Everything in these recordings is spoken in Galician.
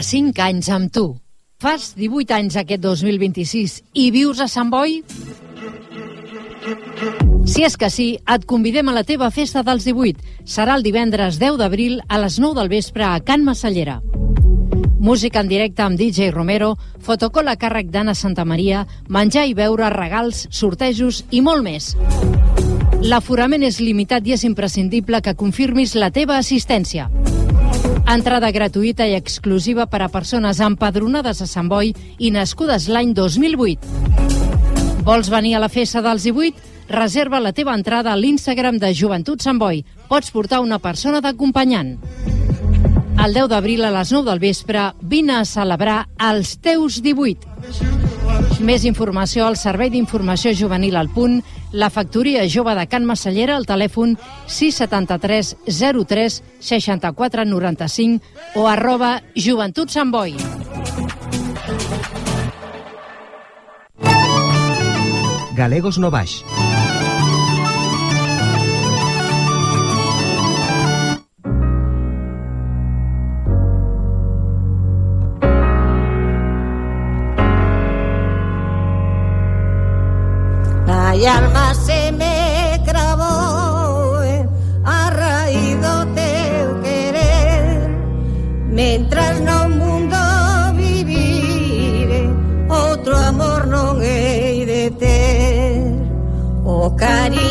5 anys amb tu. Fas 18 anys aquest 2026 i vius a Sant Boi? Si és que sí, et convidem a la teva festa dels 18. Serà el divendres 10 d'abril a les 9 del vespre a Can Massallera. Música en directe amb DJ Romero, fotocol a càrrec d'Anna Santamaria, menjar i beure, regals, sortejos i molt més. L'aforament és limitat i és imprescindible que confirmis la teva assistència. Entrada gratuïta i exclusiva per a persones empadronades a Sant Boi i nascudes l'any 2008. Vols venir a la festa dels 18? Reserva la teva entrada a l'Instagram de Joventut Sant Boi. Pots portar una persona d'acompanyant. El 10 d'abril a les 9 del vespre vine a celebrar els teus 18. Més informació al Servei d'Informació Juvenil al Punt, la Factoria Jove de Can Massallera, al telèfon 673 03 64 95 o arroba Joventut Sant Boi. Galegos no y alma se me cravou a raíz do teu querer. Mentras no mundo vivire outro amor non hei de ter o oh, cariño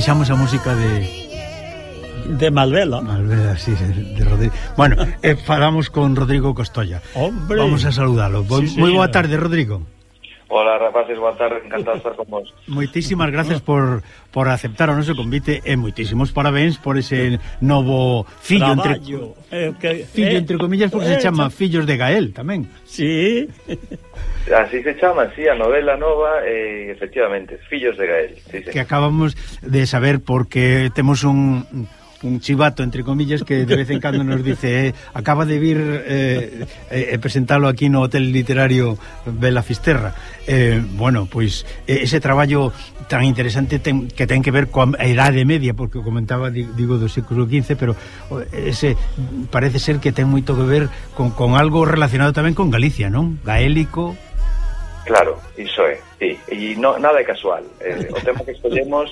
baixamos a música de de Malvela. Malvela, sí, de Rodrigo. Bueno, eh, falamos con Rodrigo Costolla. Hombre. Vamos a saludarlo. Sí, Moi boa tarde, Rodrigo. Hola, rapaces, boa tarde, encantado estar con vos. Moitísimas gracias por, por aceptar o noso convite eh, e moitísimos parabéns por ese novo fillo Traballo. entre... Eh, que, fillo eh, entre comillas porque eh, se chama eh, Fillos de Gael tamén. Sí. Así se chama, sí, a novela nova, eh, efectivamente, Fillos de Gael. Sí, sí. Que acabamos de saber porque temos un un chivato, entre comillas, que de vez en cando nos dice eh, acaba de vir eh, eh, eh presentalo aquí no Hotel Literario Bela Fisterra. Eh, bueno, pois pues, ese traballo tan interesante ten, que ten que ver coa idade media, porque comentaba, digo, do século XV, pero ese parece ser que ten moito que ver con, con algo relacionado tamén con Galicia, non? Gaélico... Claro, iso é, sí. E no, nada é casual. Eh, o tema que escollemos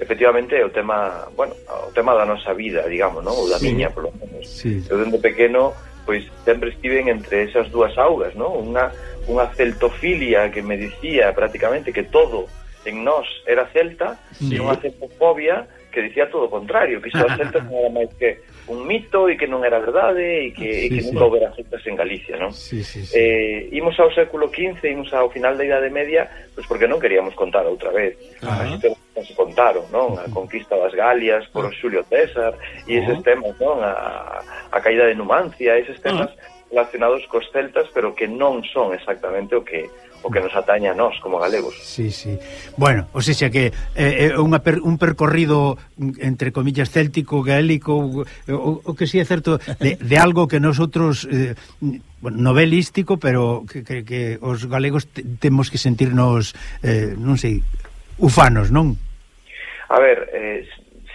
efectivamente é o tema, bueno, o tema da nosa vida, digamos, non? Ou da sí. miña, polo menos. Sí. Eu dende pequeno, pois, sempre estiven entre esas dúas augas, non? Unha, unha celtofilia que me dicía prácticamente que todo en nós era celta, sí. e unha celtofobia que dicía todo o contrario, que iso a xente non era máis que un mito e que non era verdade e que, sí, e que sí. nunca houbera sectas en Galicia, non? Sí, sí, sí. Eh, imos ao século XV, imos ao final da Idade Media, pois pues porque non queríamos contar outra vez. Ah. Así que se contaron, non? A conquista das Galias por Xulio César e eses temas, non? A, a caída de Numancia, eses temas relacionados cos celtas, pero que non son exactamente o que o que nos ataña a nós como galegos. Sí, sí. Bueno, o sea que é eh, unha per, un percorrido entre comillas céltico, gaélico, o, o, o que si sí é certo de, de algo que nosotros eh, bueno, novelístico, pero que, que, que os galegos te, temos que sentirnos eh, non sei, ufanos, non? A ver, eh,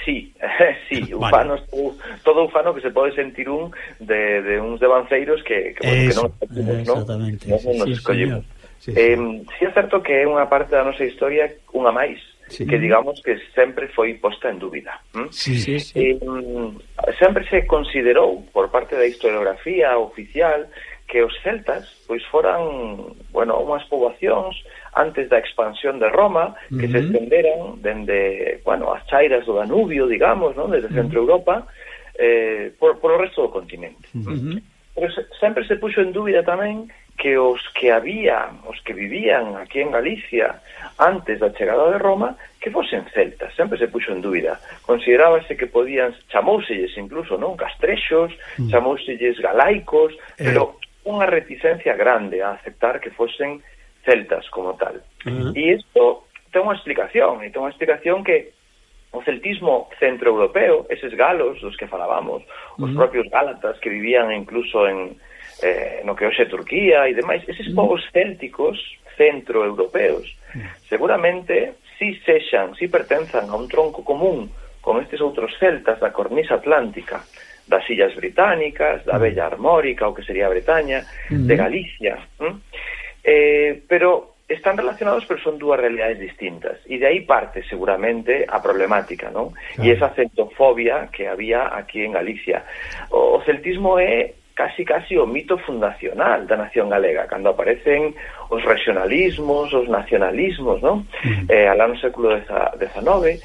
sí, sí, ufanos, vale. todo ufano que se pode sentir un de, de uns devanceiros que, que, bueno, que non, non, non nos sí, escollemos. Señor sí, sí. Eh, sí é certo que é unha parte da nosa historia unha máis, sí. que digamos que sempre foi posta en dúbida. Hm? Sí, sí, sí. Eh, sempre se considerou por parte da historiografía oficial que os celtas pois foran, bueno, unhas poboacións antes da expansión de Roma que uh -huh. se estenderan dende, bueno, as chairas do Danubio, digamos, non, desde Centro Europa eh por por o resto do continente. Hm? Uh -huh. Pero se, sempre se puxo en dúbida tamén que os que había, os que vivían aquí en Galicia antes da chegada de Roma, que fosen celtas, sempre se puxo en dúbida. Considerábase que podían, chamouselles incluso, non, castrexos, mm. chamouselles galaicos, eh. pero unha reticencia grande a aceptar que fosen celtas como tal. Uh. E isto ten unha explicación, e ten unha explicación que o celtismo centroeuropeo, eses galos dos que falábamos, uh os mm. propios gálatas que vivían incluso en, eh, no que hoxe Turquía e demais, eses mm. povos célticos centroeuropeos mm. seguramente si sexan, si pertenzan a un tronco común con estes outros celtas da cornisa atlántica das illas británicas, da mm. Bella Armórica, o que sería Bretaña, uh -huh. de Galicia. ¿eh? Eh, pero están relacionados, pero son dúas realidades distintas. E de aí parte, seguramente, a problemática, non? Claro. E esa centofobia que había aquí en Galicia. O, o celtismo é casi casi o mito fundacional da nación galega, cando aparecen os regionalismos, os nacionalismos, non? Mm. Eh, alá no século XIX,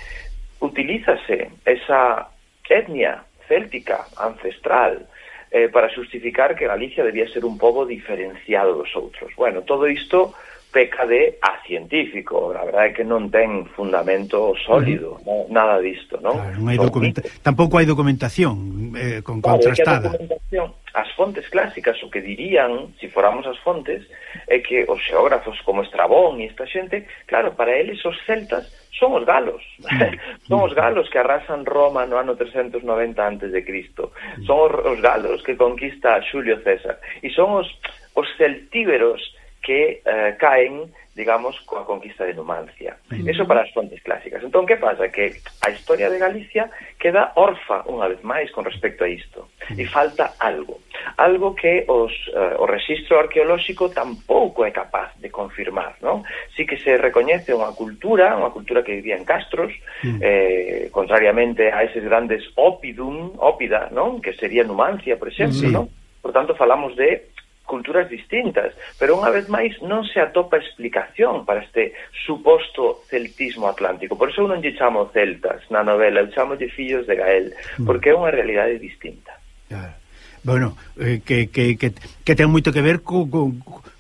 utilízase esa etnia céltica ancestral eh, para justificar que Galicia debía ser un pobo diferenciado dos outros. Bueno, todo isto peca de a científico, a verdade é que non ten fundamento sólido, non, nada disto, non? Claro, non hai documenta... tampouco hai documentación eh, con claro, contrastada. Claro, documentación as fontes clásicas o que dirían, se foramos as fontes, é que os xeógrafos como Estrabón e esta xente, claro, para eles os celtas son os galos. Mm. son os galos que arrasan Roma no ano 390 antes de Cristo. Son os, os galos que conquista Xulio César. E son os, os celtíberos que eh, caen digamos, coa conquista de Numancia. Eso para as fontes clásicas. Entón, que pasa? Que a historia de Galicia queda orfa unha vez máis con respecto a isto. E falta algo. Algo que os, uh, o registro arqueolóxico tampouco é capaz de confirmar. Non? Sí que se recoñece unha cultura, unha cultura que vivía en castros, eh, contrariamente a eses grandes opidum, ópida, non? que sería Numancia, por exemplo. Sí. Non? Por tanto, falamos de culturas distintas, pero unha vez máis non se atopa explicación para este suposto celtismo atlántico. Por eso eu non lle chamo celtas na novela, eu chamo de fillos de Gael, mm. porque é unha realidade distinta. Claro. Bueno, eh, que, que, que, que ten moito que ver co, co,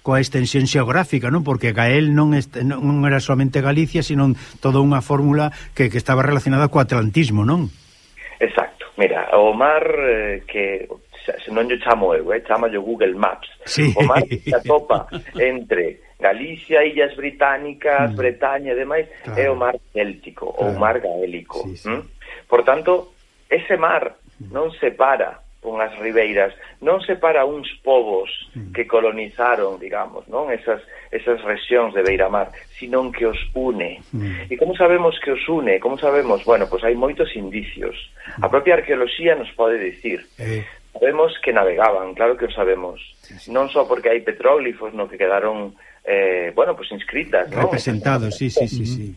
coa extensión xeográfica, non? Porque Gael non, est, non era somente Galicia, sino toda unha fórmula que, que estaba relacionada co atlantismo, non? Exacto. Mira, o mar eh, que se non lle chamo eu, eh, chama yo Google Maps. Sí. O mar que se atopa entre Galicia, Illas Británicas, mm. Bretaña e demais, claro. é o mar céltico, claro. ou mar gaélico. Sí, sí. Hm? Por tanto, ese mar mm. non separa con as ribeiras, non separa uns povos mm. que colonizaron, digamos, non esas, esas rexións de Beiramar, sino que os une. Mm. E como sabemos que os une? Como sabemos? Bueno, pois pues hai moitos indicios. A mm. propia arqueoloxía nos pode dicir. Eh. Sabemos que navegaban, claro que o sabemos. Sí, sí. Non só porque hai petróglifos no que quedaron eh, bueno, pues inscritas, Representados, ¿no? sí, sí, sí, sí.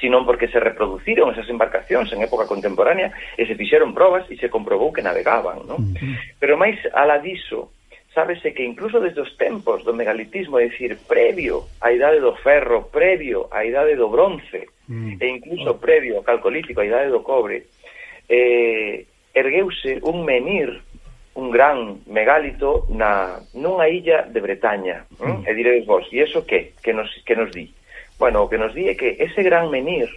Sino porque se reproduciron esas embarcacións en época contemporánea e se fixeron probas e se comprobou que navegaban, ¿no? Uh -huh. Pero máis aladiso, sábese que incluso desde os tempos do megalitismo, é dicir, previo á idade do ferro, previo á idade do bronce, mm. e incluso previo ao calcolítico, á idade do cobre, eh, ergueuse un menir un gran megálito na, nunha illa de Bretaña. Mm. E diredes vos, e iso que? Que nos, que nos di? Bueno, o que nos di é que ese gran menir,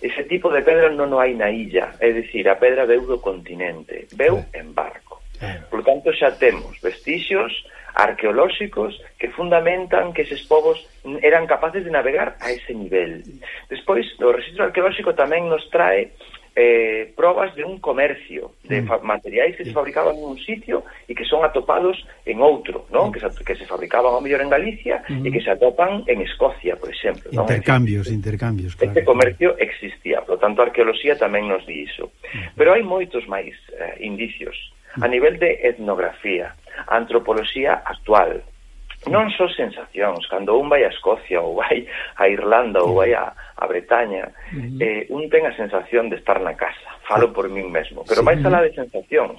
ese tipo de pedra non o hai na illa, é dicir, a pedra veu do continente, veu en barco. Eh. Por tanto, xa temos vestixios arqueolóxicos que fundamentan que eses povos eran capaces de navegar a ese nivel. Despois, o registro arqueolóxico tamén nos trae eh, probas de un comercio de mm. materiais que se fabricaban nun sitio e que son atopados en outro, non? Mm. Que, se, que se fabricaban ao mellor en Galicia mm. e que se atopan en Escocia, por exemplo. Non? Intercambios, non? intercambios, claro. Este comercio existía, por tanto a arqueoloxía tamén nos di iso. Mm. Pero hai moitos máis eh, indicios a mm. nivel de etnografía, antropoloxía actual, non só sensacións, cando un vai a Escocia ou vai a Irlanda ou mm. vai a, a Bretaña, uh -huh. eh, un ten a sensación de estar na casa, falo por min mesmo, pero sí. máis alá de sensacións,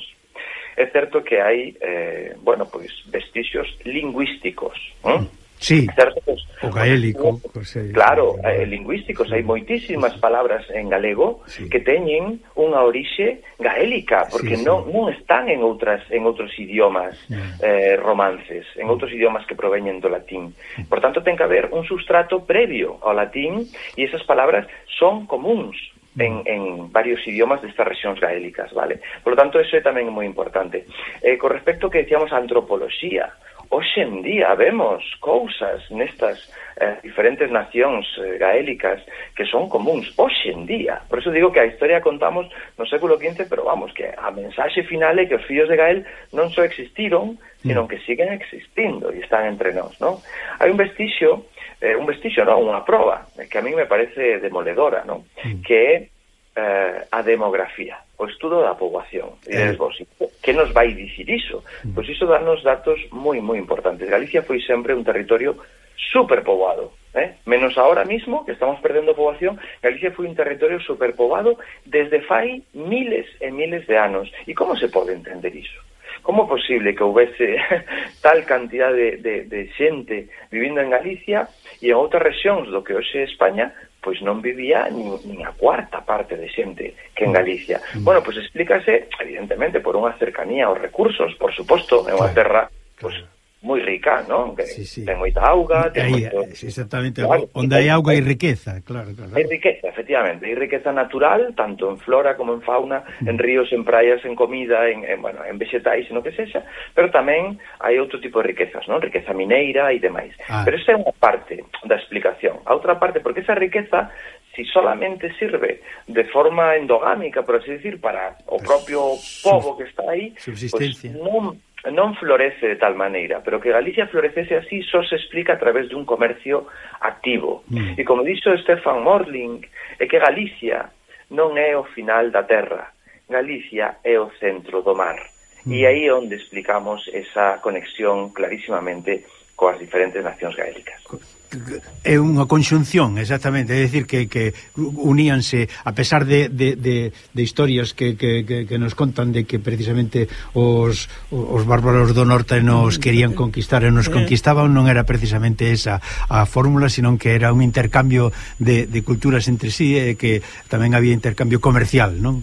é certo que hai, eh, bueno, pois vestixios lingüísticos, ¿eh? uh -huh Sí, certos, o gaélico. Pues, eh, claro, eh, eh lingüísticos, sí. hai moitísimas palabras en galego sí. que teñen unha orixe gaélica, porque sí, sí. non non están en outras en outros idiomas yeah. eh, romances, en outros idiomas que proveñen do latín. Por tanto, ten que haber un substrato previo ao latín e esas palabras son comuns en, en varios idiomas destas regións gaélicas, vale? Por lo tanto, eso é tamén moi importante. Eh, con respecto que decíamos a antropoloxía, hoxe en día vemos cousas nestas eh, diferentes nacións eh, gaélicas que son comuns hoxe en día. Por eso digo que a historia contamos no século XV, pero vamos, que a mensaxe final é que os fillos de Gael non só existiron, sino mm. que siguen existindo e están entre nós, non? Hai un vestixio, eh, un vestixio, non, unha proba, eh, que a mí me parece demoledora, non? Mm. Que é eh, a demografía, o estudo da poboación. Eh. vos, que nos vai dicir iso? Mm. Pois iso danos datos moi, moi importantes. Galicia foi sempre un territorio superpoboado, eh? menos ahora mismo, que estamos perdendo poboación, Galicia foi un territorio superpoboado desde fai miles e miles de anos. E como se pode entender iso? Como é posible que houvese tal cantidad de, de, de xente vivindo en Galicia e en outras regións do que hoxe é España pois non vivía nin, nin a cuarta parte de xente que en mm. Galicia. Mm. Bueno, pois explícase, evidentemente, por unha cercanía aos recursos, por suposto, é unha terra pois, moi rica, non? Que sí, sí. ten moita auga, ten aí, moito... Exactamente, claro, onde hai auga hai riqueza, claro, claro. Hai riqueza, efectivamente, hai riqueza natural, tanto en flora como en fauna, mm. en ríos, en praias, en comida, en, en bueno, en vegetais, no que sexa, pero tamén hai outro tipo de riquezas, non? Riqueza mineira e demais. Ah. Pero esa é unha parte da explicación. A outra parte, porque esa riqueza si solamente sirve de forma endogámica, por así decir, para o propio povo que está aí, pues non non florece de tal maneira, pero que Galicia florecese así só se explica a través dun comercio activo. Mm. E como dixo Stefan Morling, é que Galicia non é o final da terra, Galicia é o centro do mar. Mm. E aí é onde explicamos esa conexión clarísimamente coas diferentes nacións gaélicas. É unha conxunción, exactamente, é dicir que, que uníanse, a pesar de, de, de, de historias que, que, que, que nos contan de que precisamente os, os bárbaros do norte nos querían conquistar e nos eh. conquistaban, non era precisamente esa a fórmula, senón que era un intercambio de, de culturas entre sí e que tamén había intercambio comercial, non?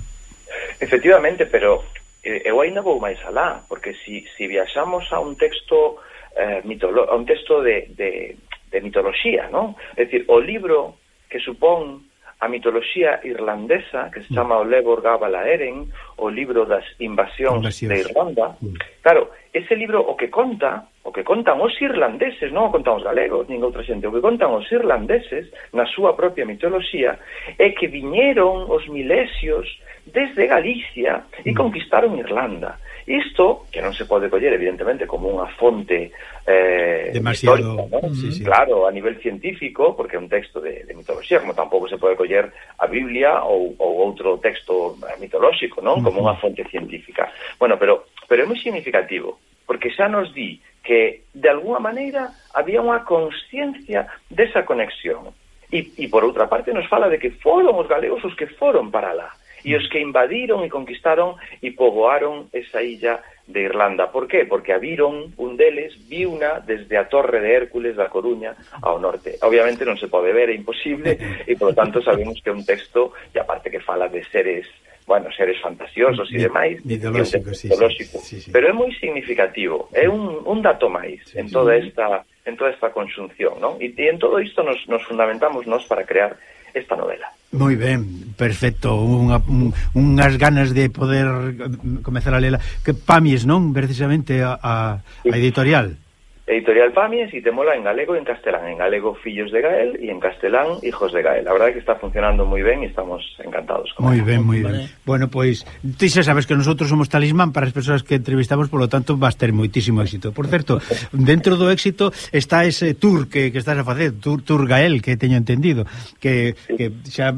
Efectivamente, pero eh, eu ainda vou máis alá, porque si, si viaxamos a un texto eh, mitolo un texto de, de, de mitoloxía, non? É dicir, o libro que supón a mitoloxía irlandesa, que se mm. chama o Levor Gabala Eren, o libro das invasións, invasións. de Irlanda. Mm. Claro, ese libro o que conta, o que contan os irlandeses, non o contan os galegos, nin outra xente, o que contan os irlandeses na súa propia mitoloxía é que viñeron os milesios desde Galicia e mm. conquistaron Irlanda. Isto, que non se pode coller, evidentemente, como unha fonte eh, Demasiado... histórica, ¿no? sí, sí. claro, a nivel científico, porque é un texto de, de mitoloxía, como tampouco se pode coller a Biblia ou, ou outro texto eh, mitolóxico, non? Como unha fonte científica. Bueno, pero, pero é moi significativo, porque xa nos di que, de alguna maneira, había unha consciencia desa conexión. E, e, por outra parte, nos fala de que foron os galegos os que foron para lá e os que invadiron e conquistaron e poboaron esa illa de Irlanda. Por qué? Porque a viron un deles, viuna desde a Torre de Hércules da Coruña ao norte. Obviamente non se pode ver, é imposible, e por lo tanto sabemos que é un texto, e aparte que fala de seres bueno, seres fantasiosos e demais, mitológico, sí, mitológico. Sí, sí. pero é moi significativo, é un, un dato máis sí, en toda esta en toda esta conxunción, non? E, e en todo isto nos, nos fundamentamos nós para crear esta novela. Moi ben, perfecto, unha, un, unhas ganas de poder comezar a lela que Pamis, non? Precisamente a, a, a editorial. Sí. Editorial Pamies e temola en galego e en castelán. En galego, Fillos de Gael, e en castelán, Hijos de Gael. La verdad es que está funcionando muy bien y estamos encantados. Muy ben, bien, muy Vale. Bueno, pois, ti xa sabes que nosotros somos talismán para as persoas que entrevistamos, por lo tanto, vas ter moitísimo éxito. Por certo, dentro do éxito está ese tour que, que estás a facer, tour, tour Gael, que teño entendido, que, sí. que xa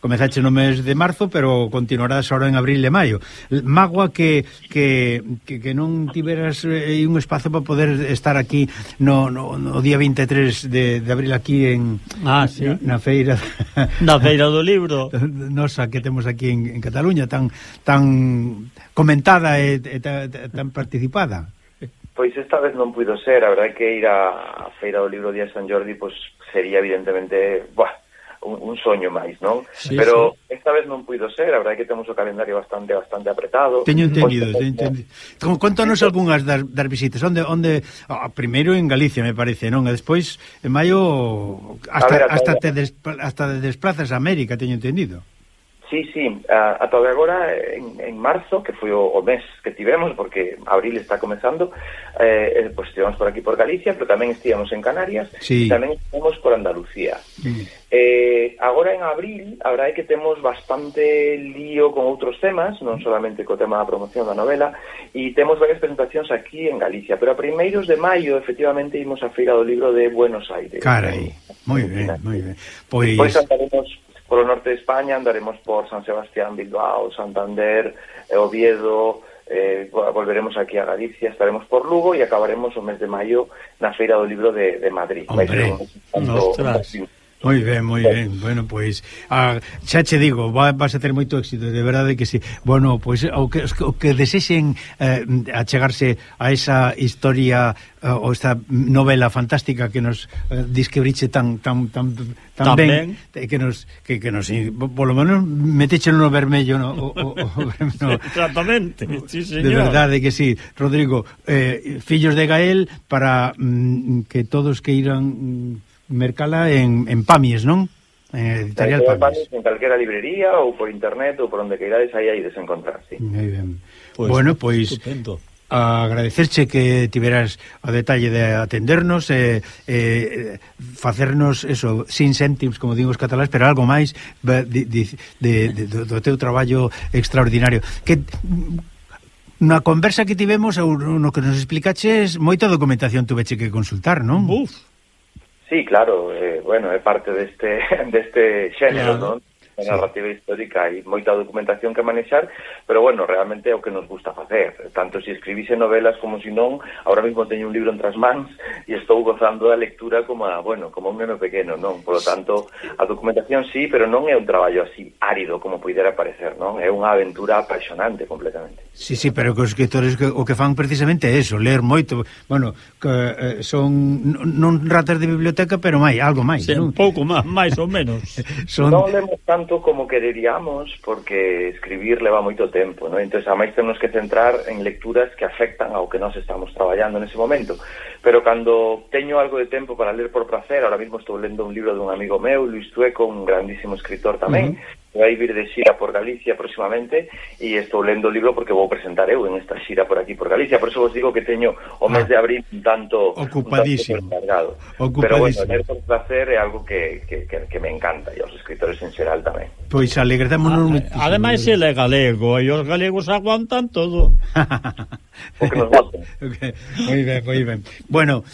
Comezaxe no mes de marzo, pero continuarás ahora en abril e maio. Magua que, que, que, que non tiveras eh, un espazo para poder estar aquí no, no, no día 23 de, de abril aquí en ah, sí. na, na feira na feira do libro nosa que temos aquí en, en Cataluña tan tan comentada e, e tan, tan participada. Pois esta vez non puido ser, a verdade que ir á Feira do Libro Día San Jordi pois sería evidentemente, buah, un, un soño máis, non? Sí, Pero sí. esta vez non puido ser, a verdade que temos o calendario bastante bastante apretado. Teño pois entendido, Osta, teño entendido. Como contanos algunhas das, das visitas, onde onde ah, primeiro en Galicia, me parece, non? E despois en maio hasta a ver, a hasta te des, hasta te desplazas a América, teño entendido. Sí, sí, ata de agora en, en marzo, que foi o, o mes que tivemos, porque abril está comezando, eh, eh, pues, estivemos por aquí por Galicia, pero tamén estivemos en Canarias, sí. e tamén estivemos por Andalucía. Mm. Eh, agora en abril, a verdade é que temos bastante lío con outros temas, non solamente co tema da promoción da novela, e temos varias presentacións aquí en Galicia, pero a primeiros de maio efectivamente imos a Feira do Libro de Buenos Aires. Carai, moi ben, moi ben. Pois... Pois andaremos polo norte de España andaremos por San Sebastián, Bilbao, Santander, eh, Oviedo, eh, volveremos aquí a Galicia, estaremos por Lugo e acabaremos o mes de maio na Feira do Libro de, de Madrid. Hombre, Vai ser un, un, un, Moi ben, moi ben. Bueno, pois, a, xa che digo, va, vas a ter moito éxito, de verdade que si. Sí. Bueno, pois o que o que desexen eh, achegarse a esa historia eh, ou esta novela fantástica que nos eh, describiche tan tan tan tan, tan ben, ben, eh, que nos que, que nos polo menos meteche no vermello, no, o, o, o, no. Exactamente. Sí, señor. De verdade que si, sí. Rodrigo, eh, fillos de Gael para mm, que todos que irán mm, mercala en, en Pamies, non? En Editorial eh, Pamies. Pamies. En calquera librería ou por internet ou por onde queirades, aí aí desencontrar, sí. Moi ben. Pues, bueno, pois... Estupendo agradecerche que tiveras o detalle de atendernos e eh, eh, facernos eso, sin céntimos, como dimos catalás, pero algo máis de, de, de, de, do teu traballo extraordinario. Que na conversa que tivemos, ou no que nos explicaches, moita documentación tuveche que consultar, non? Uf! Sí, claro, eh, bueno, é parte deste, deste xénero, claro. non? en sí. narrativa histórica hai moita documentación que manexar, pero bueno, realmente é o que nos gusta facer, tanto se si escribise novelas como se si non, ahora mismo teño un libro entre as mans e estou gozando da lectura como a, bueno, como un neno pequeno, non? Por lo tanto, a documentación sí, pero non é un traballo así árido como puidera parecer, non? É unha aventura apaixonante completamente. Sí, sí, pero que os escritores que, o que fan precisamente é eso, ler moito, bueno, que eh, son non ratas de biblioteca, pero máis, algo máis, sí, non? un pouco máis, máis ou menos. son... Non lemos tanto tanto como quereríamos porque escribir leva moito tempo, ¿no? Entón, a máis temos que centrar en lecturas que afectan ao que nós estamos traballando nese momento. Pero cando teño algo de tempo para ler por placer, ahora mismo estou lendo un libro dun amigo meu, Luis Tueco, un grandísimo escritor tamén, uh -huh vai vir de xira por Galicia próximamente e estou lendo o libro porque vou presentar eu en esta xira por aquí por Galicia por eso vos digo que teño o mes de abril tanto ocupadísimo, un tanto cargado. ocupadísimo. pero bueno, ler placer é algo que, que, que, que me encanta e aos escritores en xeral tamén Pois alegrámonos ah, Ademais ele é galego e os galegos aguantan todo O que nos voten okay. Moi ben, moi ben Bueno,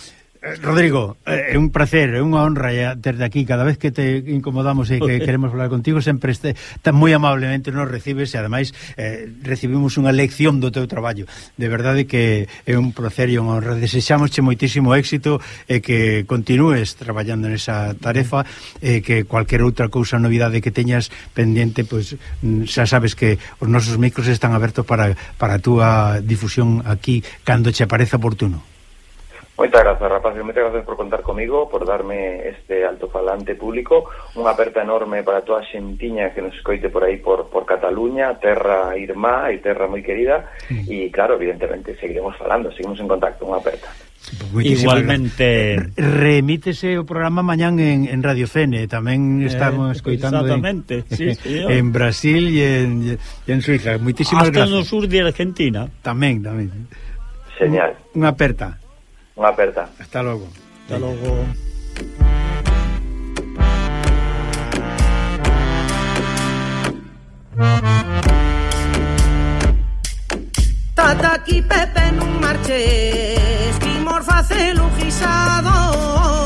Eh, Rodrigo, eh, é un placer, é unha honra eh, desde aquí. Cada vez que te incomodamos e que queremos falar contigo, sempre este, tan moi amablemente nos recibes e, ademais, eh, recibimos unha lección do teu traballo. De verdade que é un placer e unha honra. Desexámosche moitísimo éxito e que continúes traballando nesa tarefa e que cualquier outra cousa novidade que teñas pendiente, pois pues, mm, xa sabes que os nosos micros están abertos para, para a túa difusión aquí cando che parece oportuno. Moitas grazas, rapaz, moitas grazas por contar comigo, por darme este altofalante público, unha aperta enorme para toda a xentiña que nos escoite por aí por, por Cataluña, terra irmá e terra moi querida, mm. e claro, evidentemente, seguiremos falando, seguimos en contacto, unha aperta. Buitísima Igualmente. Remítese o programa mañán en, en Radio Cene Tamén eh, estamos escoitando Exactamente en, sí, señor. en Brasil e en, e en Suiza. Moitísimas Hasta gracias no sur de Argentina. Tamén, tamén. Señal. Unha aperta. Unha aperta. Hasta logo Hasta logo. Tata aquí Pepe nun marches Imos facelo guisado